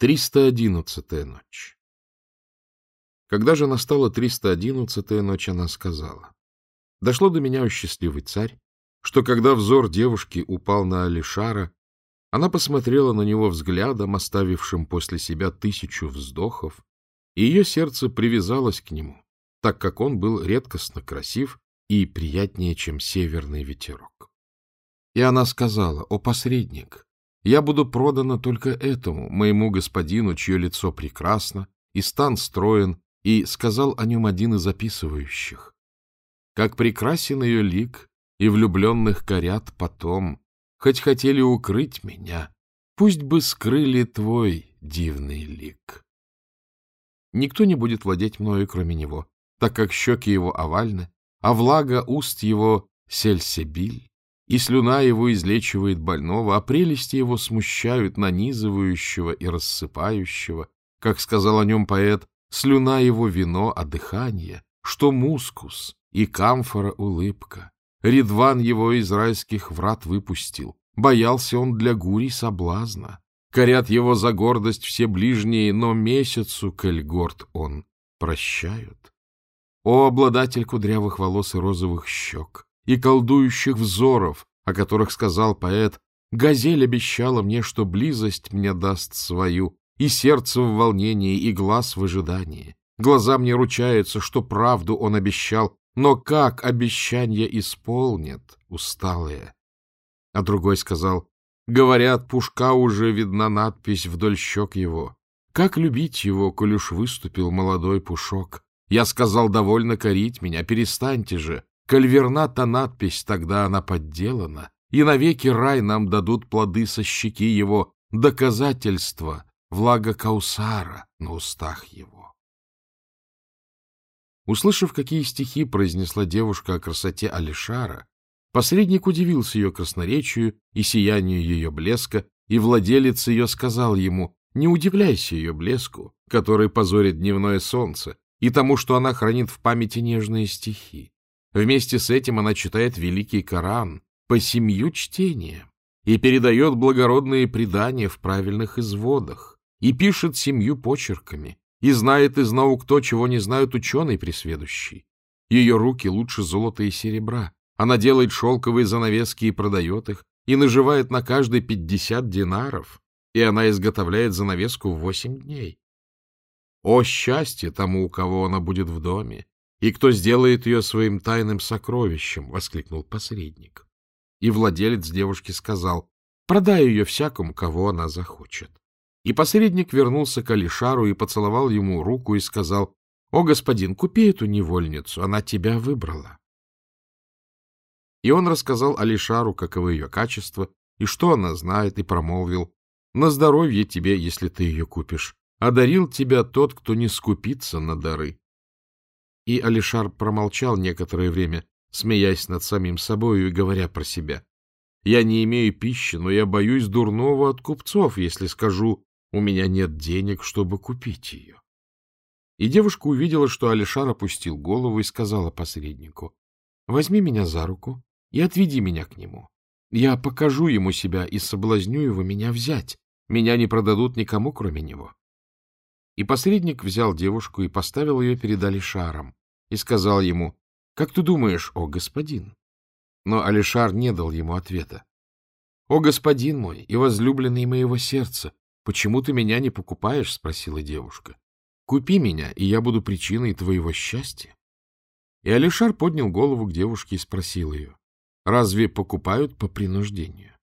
311-я ночь. Когда же настала 311-я ночь, она сказала, «Дошло до меня, о счастливый царь, что когда взор девушки упал на Алишара, она посмотрела на него взглядом, оставившим после себя тысячу вздохов, и ее сердце привязалось к нему, так как он был редкостно красив и приятнее, чем северный ветерок. И она сказала, «О посредник, я буду продана только этому, моему господину, чье лицо прекрасно, и стан строен, и сказал о нем один из описывающих. Как прекрасен ее лик, и влюбленных корят потом, хоть хотели укрыть меня, пусть бы скрыли твой дивный лик. Никто не будет владеть мною, кроме него, так как щеки его овальны, а влага уст его сельсебиль, и слюна его излечивает больного, а прелести его смущают нанизывающего и рассыпающего. Как сказал о нем поэт, слюна его вино, а дыхание, что мускус и камфора улыбка. Ридван его из райских врат выпустил, боялся он для гурий соблазна. Корят его за гордость все ближние, но месяцу, коль горд он, прощают. О, обладатель кудрявых волос и розовых щек! И колдующих взоров, о которых сказал поэт, «Газель обещала мне, что близость мне даст свою, и сердце в волнении, и глаз в ожидании. Глаза мне ручаются, что правду он обещал, но как обещание исполнит, усталые?» А другой сказал, «Говорят, пушка уже видна надпись вдоль щек его. Как любить его, коль уж выступил молодой пушок? Я сказал, довольно корить меня, перестаньте же, Коль верна та надпись, тогда она подделана, и навеки рай нам дадут плоды со щеки его, доказательства, влага Каусара на устах его. Услышав, какие стихи произнесла девушка о красоте Алишара, посредник удивился ее красноречию и сиянию ее блеска, и владелец ее сказал ему, не удивляйся ее блеску, который позорит дневное солнце, и тому, что она хранит в памяти нежные стихи. Вместе с этим она читает Великий Коран по семью чтениям и передает благородные предания в правильных изводах, и пишет семью почерками, и знает из наук то, чего не знают ученые пресведущие. Ее руки лучше золота и серебра. Она делает шелковые занавески и продает их, и наживает на каждый пятьдесят динаров, и она изготовляет занавеску в восемь дней. О счастье тому, у кого она будет в доме, и кто сделает ее своим тайным сокровищем? — воскликнул посредник. И владелец девушки сказал, — продай ее всякому, кого она захочет. И посредник вернулся к Алишару и поцеловал ему руку и сказал, — О, господин, купи эту невольницу, она тебя выбрала. И он рассказал Алишару, каковы ее качества, и что она знает, и промолвил, — На здоровье тебе, если ты ее купишь. Одарил тебя тот, кто не скупится на дары. И Алишар промолчал некоторое время, смеясь над самим собою и говоря про себя. «Я не имею пищи, но я боюсь дурного от купцов, если скажу, у меня нет денег, чтобы купить ее». И девушка увидела, что Алишар опустил голову и сказала посреднику, «Возьми меня за руку и отведи меня к нему. Я покажу ему себя и соблазню его меня взять. Меня не продадут никому, кроме него». И посредник взял девушку и поставил ее перед Алишаром и сказал ему, «Как ты думаешь, о господин?» Но Алишар не дал ему ответа. «О господин мой и возлюбленный моего сердца, почему ты меня не покупаешь?» — спросила девушка. «Купи меня, и я буду причиной твоего счастья». И Алишар поднял голову к девушке и спросил ее, «Разве покупают по принуждению?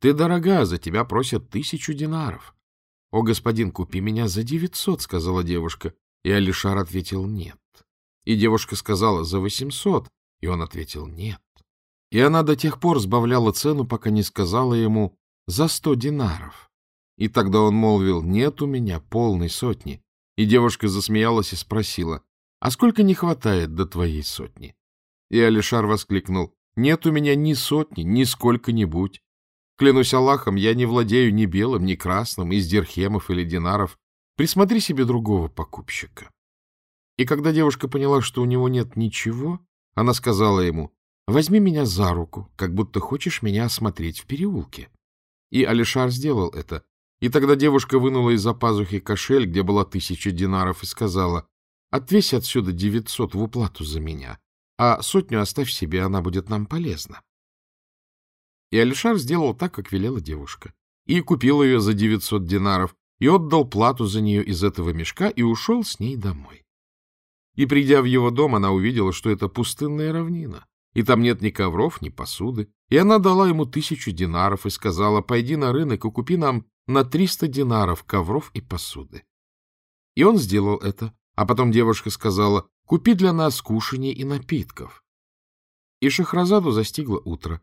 Ты дорога, за тебя просят тысячу динаров. — О, господин, купи меня за девятьсот, — сказала девушка. И Алишар ответил «нет». И девушка сказала «за восемьсот», и он ответил «нет». И она до тех пор сбавляла цену, пока не сказала ему «за сто динаров». И тогда он молвил «нет у меня полной сотни». И девушка засмеялась и спросила «а сколько не хватает до твоей сотни?» И Алишар воскликнул «нет у меня ни сотни, ни сколько-нибудь». Клянусь Аллахом, я не владею ни белым, ни красным, из дирхемов или динаров. Присмотри себе другого покупщика. И когда девушка поняла, что у него нет ничего, она сказала ему, возьми меня за руку, как будто хочешь меня осмотреть в переулке. И Алишар сделал это, И тогда девушка вынула из-за пазухи кошель, где была тысяча динаров, и сказала, «Отвесь отсюда девятьсот в уплату за меня, а сотню оставь себе, она будет нам полезна». И Алишар сделал так, как велела девушка, и купил ее за девятьсот динаров, и отдал плату за нее из этого мешка, и ушел с ней домой. И, придя в его дом, она увидела, что это пустынная равнина, и там нет ни ковров, ни посуды. И она дала ему тысячу динаров и сказала, пойди на рынок и купи нам на триста динаров ковров и посуды. И он сделал это, а потом девушка сказала, купи для нас кушаний и напитков. И Шахразаду застигло утро,